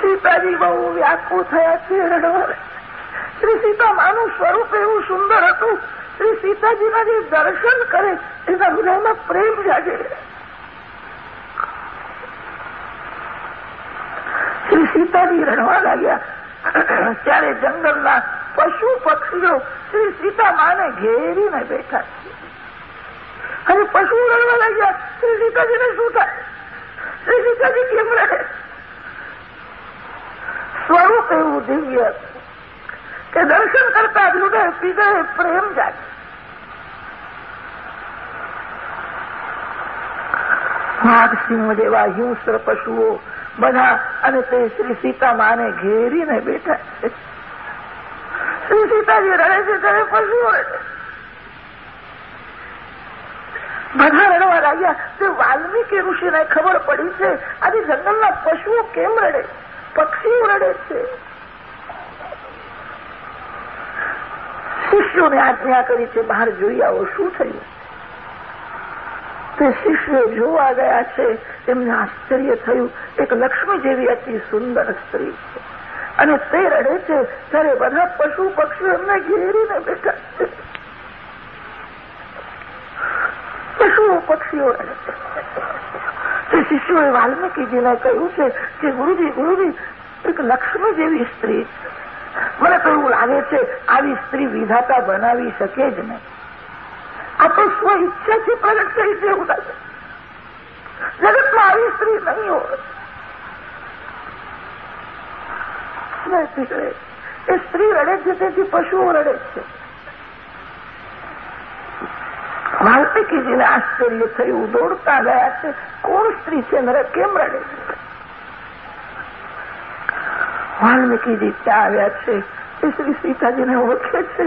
S1: સીતાજી બહુ વ્યાકુળ થયા છે રડવા શ્રી સીતા માનું સ્વરૂપ એવું સુંદર હતું. શ્રી સીતાજીના જે દર્શન કરે, એના હૃદયમાં પ્રેમ જાગે. શ્રી સીતાજી રડવા લાગ્યા. ત્યારે જંગલના પશુ પક્ષીઓ શ્રી સીતા માને ઘેરીને બેઠા અને પશુ રડવા લાગ્યા. શ્રી સીતાજીને શું થાય? શ્રી સીતાજી કેમ રહે? સ્વરૂપ એવું દિવ્ય કે દર્શન કરતા હૃદય પીદે પ્રેમ જાગે. નાગસિંહ જેવા હિંસ્ર પશુઓ બધા, અને તે શ્રી સીતા માને ઘેરીને બેઠા શ્રી સીતાજી રડે છે, ત્યારે પશુઓ બધા રડવા લાગ્યા, તે વાલ્મીકી ઋષિને ખબર પડી છે આજે જંગલના પશુઓ કેમ રડે? પક્ષીઓ રડે છે. શિષ્યોને આજ્ઞા કરી છે, બહાર જોઈ આવો, શું થયું? તે શિષ્યો જોવા ગયા છે તેમને આશ્ચર્ય થયું. એક લક્ષ્મી જેવી અતિ સુંદર સ્ત્રી છે. અને તે રડે છે, ત્યારે બધા પશુ પક્ષીઓ એમને ઘેરીને બેઠા છે. પશુઓ પક્ષીઓ રડે છે. શિષ્યોએ વાલ્મીકીજીને કહ્યું છે કે ગુરુજી ગુરુજી, એક લક્ષ્મી જેવી સ્ત્રી મને તો લાગે છે આવી સ્ત્રી વિધાતા બનાવી શકે જ નહીં. આ તો સ્વ ઈચ્છાથી પ્રગટ થઈ છે એવું લાગે. જગતમાં આવી સ્ત્રી નહીં હોય. એ સ્ત્રી રડે છે તેથી પશુઓ રડે છે. વાલ્મીકીજીને આશ્ચર્ય થયું, દોડતા ગયા છે. કોણ સ્ત્રી છે? નરે, કેમ રડે છે? વાલ્મીકીજી ત્યાં આવ્યા છે. એ શ્રી સીતાજીને ઓળખે છે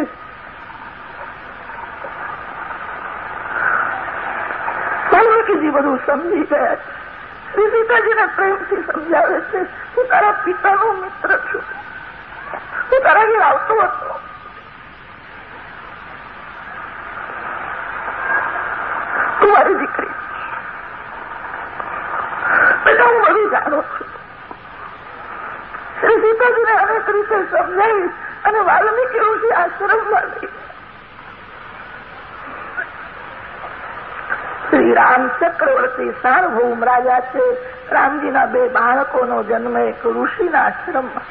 S1: વાલ્મીકીજી બધું સમજી ગયા. શ્રી સીતાજીને પ્રેમથી સમજાવે છે, હું તારા પિતાનો મિત્ર છું. હું તારા ઘેર આવતો હતો. તું મારી દીકરી. બેટા, હું બધું જાણું છું. શ્રી સીતાજીને અનેક રીતે સમજાવી અને વાલ્મીકી ઋષિ આશ્રમમાં લઈ શ્રી રામ ચક્રવર્તી સાર્વભૌમ રાજા છે. રામજીના બે બાળકોનો જન્મ એક ઋષિના આશ્રમમાં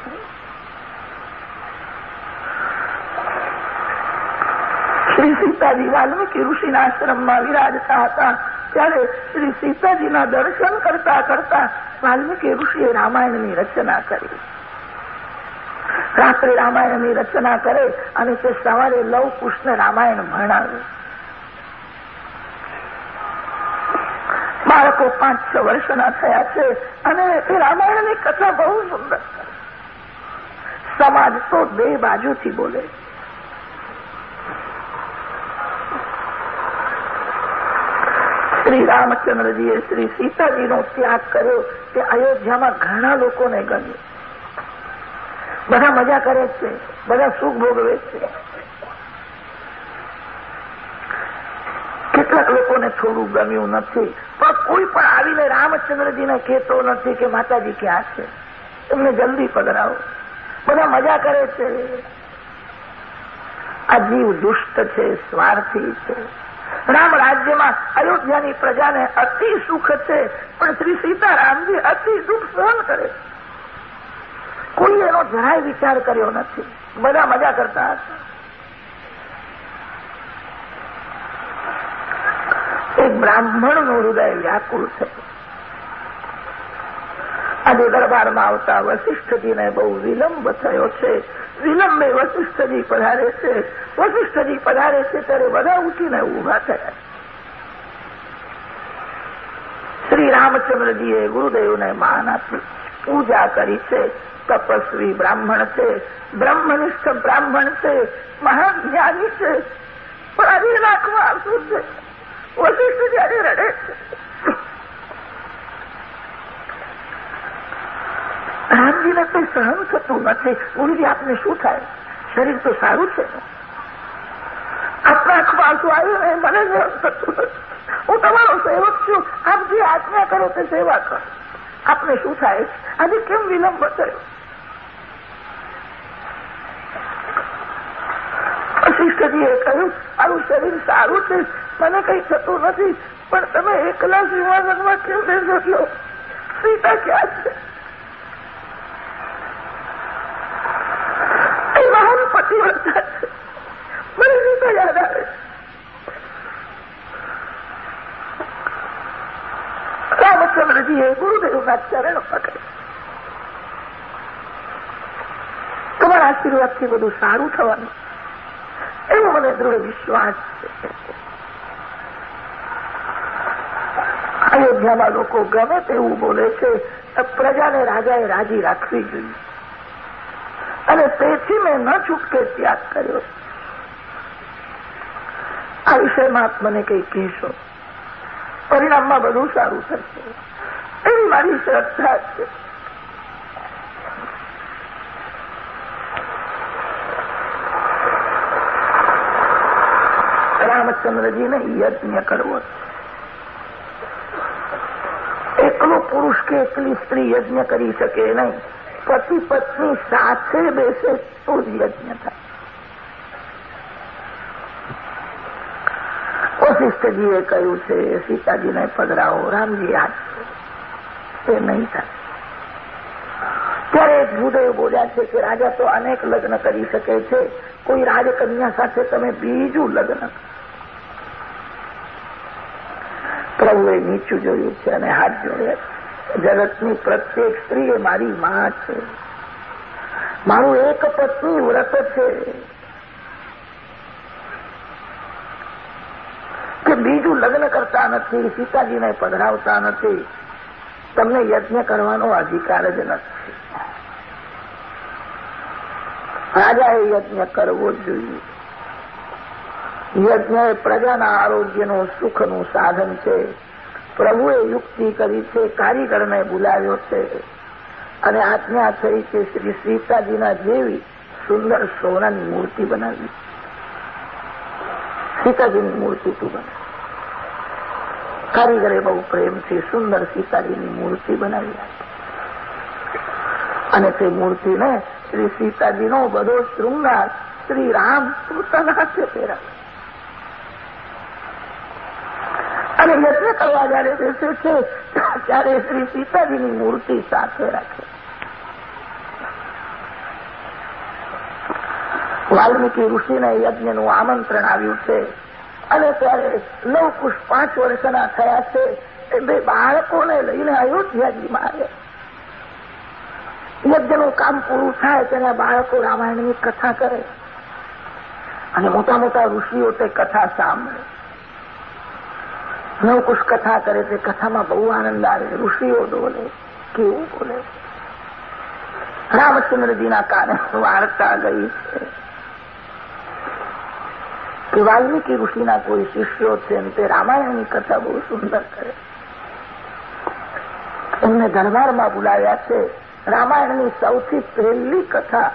S1: શ્રી સીતાજી વાલ્મીકી ઋષિના આશ્રમમાં વિરાજતા હતા. ત્યારે શ્રી સીતાજીના દર્શન કરતા કરતા વાલ્મીકી ઋષિએ રામાયણની રચના કરી. રાત્રે રામાયણની રચના કરે અને તે સવારે લવ કૃષ્ણ રામાયણ ભણાવે. બાળકો પાંચસો વર્ષના થયા છે અને એ રામાયણની કથા બહુ સુંદર સમાજ તો બે બાજુથી બોલે. શ્રી રામચંદ્રજીએ શ્રી સીતાજીનો ત્યાગ કર્યો તે અયોધ્યામાં ઘણા લોકોને ગમ્યું. બધા મજા કરે છે, બધા સુખ ભોગવે છે. કેટલાક લોકોને થોડું ગમ્યું નથી. પણ કોઈ પણ આવીને રામચંદ્રજીને કહેતો નથી કે માતાજી ક્યાં છે? એમને જલ્દી પધરાવો. બધા મજા કરે છે. આ જીવ દુષ્ટ છે, સ્વાર્થી છે. રામ રાજ્યમાં અયોધ્યાની પ્રજાને અતિ સુખ છે, પણ શ્રી સીતારામજી અતિ દુઃખ સહન કરે છે. કોઈ એનો જરાય વિચાર કર્યો નથી. બધા મજા કરતા હતા એક બ્રાહ્મણનું હૃદય વ્યાકુળ થયું આજે દરબારમાં આવતા વશિષ્ઠજીને બહુ વિલંબ થયો છે. વિલંબે વશિષ્ઠજી પધારે છે. વશિષ્ઠજી પધારે છે ત્યારે બધા ઉઠીને ઊભા થયા. શ્રી રામચંદ્રજીએ ગુરુદેવને માન આપી પૂજા કરી છે. તપસ્વી બ્રાહ્મણ છે. બ્રહ્મનિષ્ઠ બ્રાહ્મણ છે. મહાન જ્ઞાની છે. પણ આજે રાખવા શું છે. વશિષ્ઠ જયારે રડે રામજીને કંઈ સહન થતું નથી ગુરુજી આપને શું થાય શરીર તો સારું છે આપણા અખબાર આવ્યું ને મને સહન થતું હું તમારો સેવક છું આપ જે આજ્ઞા કરો તે સેવા કરો આપને શું થાય આજે કેમ વિલંબ થયો વશિષ્ઠજીએ કહ્યું મારું શરીર સારું છે મને કઈ થતું નથી, પણ તમે એકલા સિંહાસનમાં કેમ બેસો છો? સીતા ક્યાં છે? મહાન પતિવ્રતા છે. મને સીતા યાદ આવે રામચંદ્રજીએ ગુરુદેવના ચરણ પકડે તમારા આશીર્વાદથી બધું સારું થવાનું. એવો મને દૃઢ વિશ્વાસ છે. અયોધ્યામાં લોકો ગમે તેવું બોલે છે પ્રજાને રાજાએ રાજી રાખવી જોઈએ. અને તેથી મેં ન છૂટકે ત્યાગ કર્યો. આ વિષયમાં આપ મને કંઈ કહેશો? પરિણામમાં બધું સારું થશે. એવી મારી શ્રદ્ધા છે. રામચંદ્રજીને યજ્ઞ કરવો એકલો પુરુષ કે એકલી સ્ત્રી યજ્ઞ કરી શકે નહીં. પતિ પત્ની સાથે બેસે તો જ યજ્ઞ થાય. વશિષ્ઠજીએ કહ્યું છે, સીતાજીને પધરાવો. રામજી હાથ એ નહીં થાય. ત્યારે ભૂદેવ બોલ્યા છે કે રાજા તો અનેક લગ્ન કરી શકે છે. કોઈ રાજકન્યા સાથે તમે બીજું લગ્ન પ્રભુએ નીચું જોયું છે અને હાથ જોડ્યા જગતની પ્રત્યેક સ્ત્રી એ મારી માં છે. મારું એક પત્ની વ્રત છે. કે બીજું લગ્ન કરતા નથી, સીતાજીને પધરાવતા નથી. તમને યજ્ઞ કરવાનો અધિકાર જ નથી. રાજાએ યજ્ઞ કરવો જોઈએ. યજ્ઞ એ પ્રજાના આરોગ્યનું, સુખનું સાધન છે. પ્રભુએ યુક્તિ કરી છે, કારીગરને બોલાવ્યો છે. અને આજ્ઞા થઈ કે શ્રી સીતાજીના જેવી સુંદર સોનાની મૂર્તિ બનાવી. સીતાજીની મૂર્તિ તું બનાવી કારીગરે બહુ પ્રેમથી સુંદર સીતાજીની મૂર્તિ બનાવી અને તે મૂર્તિને શ્રી સીતાજીનો બધો શૃંગાર શ્રી રામ પોતાના હાથે પહેરાવે. અને યજ્ઞ કરવા જયારે બેસે છે? ત્યારે શ્રી સીતાજીની મૂર્તિ સાથે રાખે. વાલ્મીકી ઋષિને યજ્ઞનું આમંત્રણ આવ્યું છે. અને ત્યારે લવકુશ પાંચ વર્ષના થયા છે. એ બે બાળકોને લઈને અયોધ્યાજીમાં આવ્યા યજ્ઞનું કામ પૂરું થાય, તેના બાળકો રામાયણની કથા કરે. અને મોટા મોટા ઋષિઓ તે કથા સાંભળે. નવકુશ કથા કરે છે. કથામાં બહુ આનંદ આવે ઋષિઓ બોલે, કેવું બોલે રામચંદ્રજીના કારણે વાર્તા ગઈ છે કે વાલ્મીકી ઋષિના કોઈ શિષ્યો છે અને તે રામાયણની કથા બહુ સુંદર કરે. એમને દરબારમાં બોલાવ્યા છે. રામાયણની સૌથી પહેલી કથા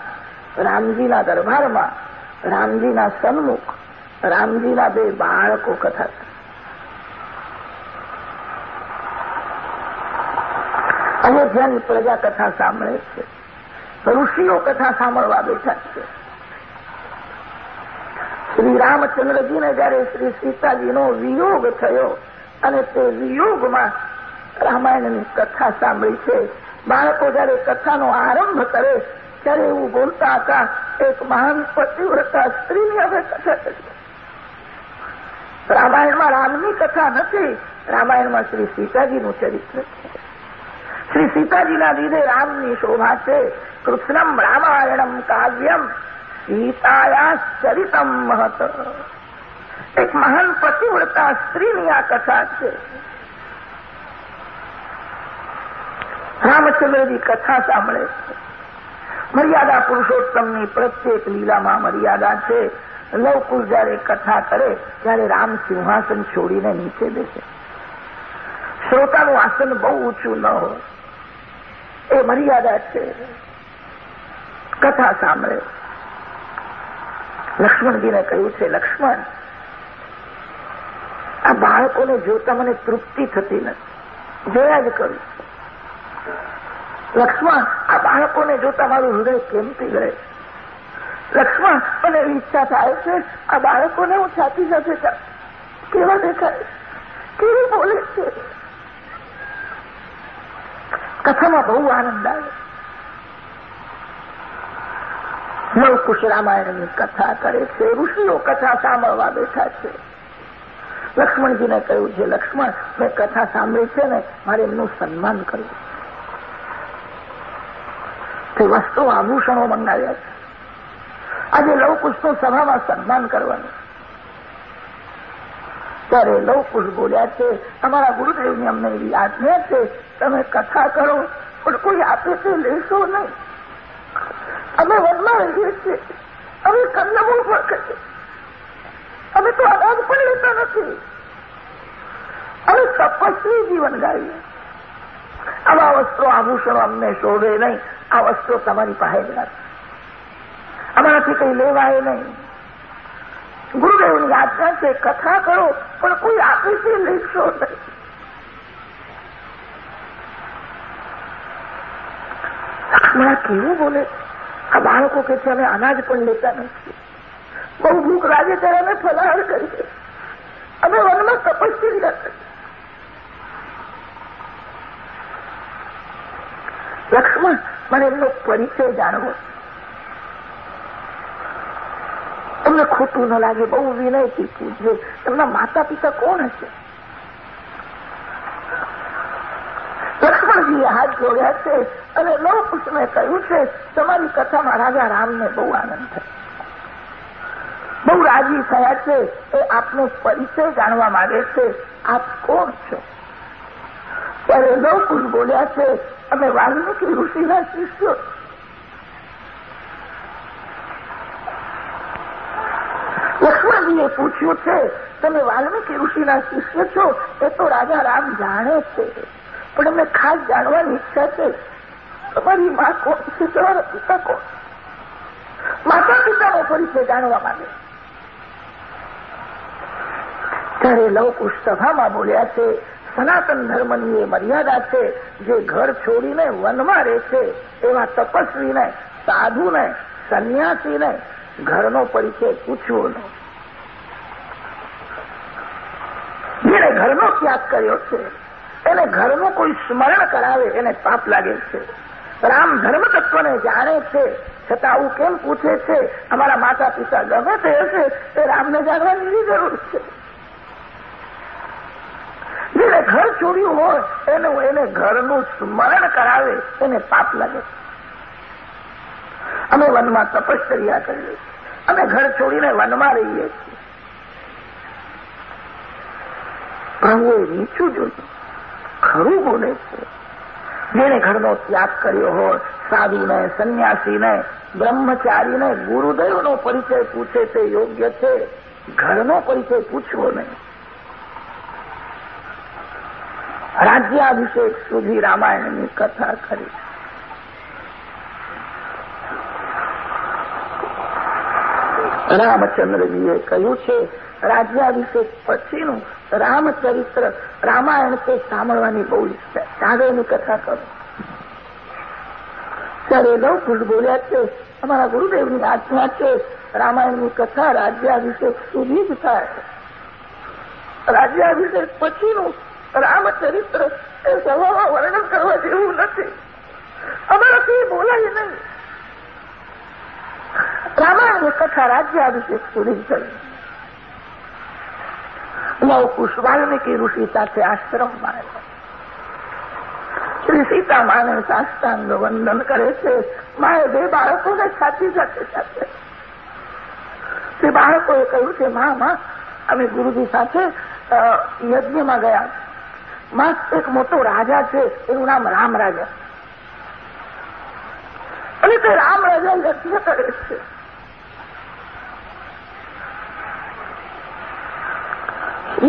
S1: રામજીના દરબારમાં રામજીના સન્મુખ, રામજીના બે બાળકો કથા કરે અયોધ્યાની પ્રજા કથા સાંભળે છે. ઋષિઓ કથા સાંભળવા બેઠા છે. શ્રી રામચંદ્રજીને જયારે શ્રી સીતાજીનો વિયોગ થયો અને તે વિયોગમાં રામાયણની કથા સાંભળી છે, બાળકો જયારે કથાનો આરંભ કરે, ત્યારે એવું બોલતા હતા, એક મહાન પતિવ્રતા સ્ત્રીની હવે કથા કરી. રામાયણમાં રામની કથા નથી, રામાયણમાં શ્રી સીતાજીનું ચરિત્ર છે. શ્રી સીતાજીના લીધે રામની શોભા છે. કૃષ્ણમ રામાયણમ કાવ્યમ સીતાયા ચરિતમ મહત. એક મહાન પતિવ્રતા સ્ત્રીની આ કથા છે. રામચંદ્રજી કથા સાંભળે મર્યાદા પુરુષોત્તમની પ્રત્યેક લીલામાં મર્યાદા છે. લવકુશ જયારે કથા કરે, ત્યારે રામ સિંહાસન છોડીને નીચે બેસે. શ્રોતાનું આસન બહુ ઊંચું ન હોય. એ મર્યાદા છે. કથા સાંભળે. લક્ષ્મણજીને કહ્યું છે, લક્ષ્મણ, આ બાળકોને જોતા મને તૃપ્તિ થતી નથી. જોયા જ કરું લક્ષ્મણ, આ બાળકોને જોતા મારું હૃદય કેમ પીગળે લક્ષ્મણ, મને ઈચ્છા થાય છે, આ બાળકોને હું છાતી સાથે કેવા દેખાય? કેવી બોલે છે? કથામાં બહુ આનંદ આવે. નવકુશ રામાયણની કથા કરે છે, ઋષિઓ કથા સાંભળવા બેઠા છે. લક્ષ્મણજીને કહ્યું છે, લક્ષ્મણ, મેં કથા સાંભળી છે ને, મારે એમનું સન્માન કરવું તે વસ્તુ આભૂષણો મંગાવ્યા છે. આજે લવકુશનું સભામાં સન્માન કરવાનું ત્યારે લવકુશ બોલ્યા છે, અમારા ગુરુદેવની અમને એવી આજ્ઞા છે, તમે કથા કરો, પણ કોઈ આપે તે લેશો નહીં. અમે વનમાં રહીએ છીએ, અમે કંદમૂળ પણ કરીએ. અમે તો અનાજ પણ લેતા નથી. અમે તપસ્વી જીવન ગાઈએ. આવા વસ્ત્રો આભૂષણો અમને શોભે નહીં, આ વસ્ત્રો તમારી પાસે જ નથી અમારાથી કંઈ લેવાય નહીં. ગુરુદેવની આજ્ઞા છે, કથા કરો, પણ કોઈ આપે છે નહીં. લક્ષ્મણા કેવું બોલે? આ બાળકો કે છે, અમે અનાજ પણ લેતા નથી. બહુ ભૂખ લાગે ત્યારે અમે ફલાહાર કરીએ. અમે વનમાં તપસ્વી કરીએ લક્ષ્મણ, મને એમનો પરિચય જાણવો એમને ખોટું ન લાગે, બહુ વિનયથી પૂછજો, એમના માતા પિતા કોણ હશે? લક્ષ્મણજીએ હાથ જોડ્યા છે અને લોકુશને કહ્યું છે, તમારી કથામાં રાજા રામને બહુ આનંદ થયો. બહુ રાજી થયા છે, એ આપનો પરિચય જાણવા માંગે છે, આપ કોણ છો? ત્યારે લોકુશ બોલ્યા છે, અમે વાલ્મીકી ઋષિના શિષ્યો. લક્ષ્મણજીએ પૂછ્યું છે, તમે વાલ્મીકી ઋષિના શિષ્ય છો? એ તો રાજા રામ જાણે છે. પણ અમે ખાસ જાણવાની ઈચ્છા છે. તમારી મા કોણ છે? તમારા પિતા કોણ? માતા પિતાનો પરિચય જાણવા માંગે. ત્યારે લવકુશ સભામાં બોલ્યા છે, સનાતન ધર્મની એ મર્યાદા છે, જે ઘર છોડીને વનમાં રહે છે, એવા તપસ્વીને, સાધુને, સંન્યાસીને ઘરનો પરિચય પૂછવો ન જેને ઘરનો ત્યાગ કર્યો છે. એને ઘરનું કોઈ સ્મરણ કરાવે એને પાપ લાગે છે. રામ ધર્મ તત્વને જાણે છે. છતાં આવું કેમ પૂછે છે? અમારા માતા પિતા ગમે તે હશે તે રામને જાણવાની જરૂર છે. જેને ઘર છોડ્યું હોય, એને એને ઘરનું સ્મરણ કરાવે, એને પાપ લાગે. અમે વનમાં તપશ્ચર્યા કરીએ અમે ઘર છોડીને વનમાં રહીએ છીએ. પ્રભુએ નીચું જોઈએ ખરું બોલે છે. જેને ઘરનો ત્યાગ કર્યો હોય, સાધુને, સંન્યાસીને, બ્રહ્મચારીને, ગુરુદેવનો પરિચય પૂછે તે યોગ્ય છે? ઘરનો પરિચય પૂછવો નહીં. રાજ્યાભિષેક સુધી રામાયણની કથા કરી. રામચંદ્રજીએ કહ્યું છે, રાજ્યાભિષેક પછીનું રામચરિત્ર રામાયણ તે સાંભળવાની બહુ ઈચ્છા. આગળની કથા કરો. ત્યારે લવકુશ બોલ્યા છે અમારા ગુરુદેવની આજ્ઞા છે રામાયણની કથા રાજ્યાભિષેક સુધી જ થાય. રાજ્યાભિષેક પછીનું રામચરિત્ર એ સભામાં વર્ણન કરવા જેવું નથી.
S2: અમારાથી બોલાય નહીં. રામાયણની કથા રાજ્યાભિષેક સુધી થઈ લવકુશ વાલ્મીકી ઋષિ સાથે આશ્રમમાં શ્રી સીતા માને સાષ્ટાંગ વંદન કરે છે. માએ બે બાળકોને સાચી સાથે સાથે. તે બાળકોએ કહ્યું છે, મા, માં, અમે ગુરુજી સાથે યજ્ઞમાં ગયા. માં, એક મોટો રાજા છે, એનું નામ રામ રાજા અને તે રામ રાજા યજ્ઞ કરે છે.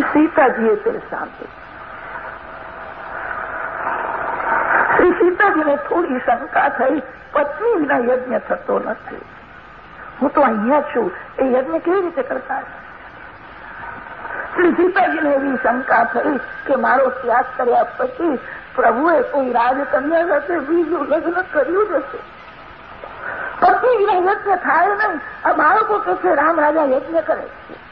S2: સીતાજીએ તે સાંભળ્યું શ્રી સીતાજીને થોડી શંકા થઈ પત્ની વિના યજ્ઞ થતો નથી હું તો અહીંયા છું એ યજ્ઞ કેવી રીતે કરતા શ્રી સીતાજીને એવી શંકા થઈ કે મારો ત્યાગ કર્યા પછી પ્રભુએ કોઈ રાજકન્યા સાથે બીજું લગ્ન કર્યું જ હશે પત્ની વિના યજ્ઞ થાય નહીં આ બાળકો કે રામ રાજા યજ્ઞ કરે છે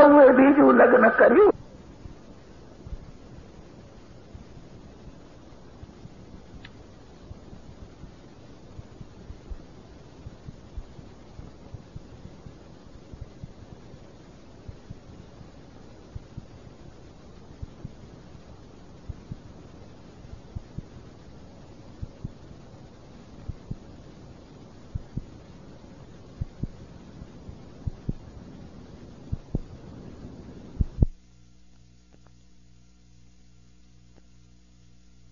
S2: પ્રભુએ બીજું લગ્ન કર્યું?